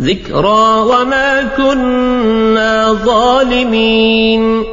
ذكرى وما كنا ظالمين.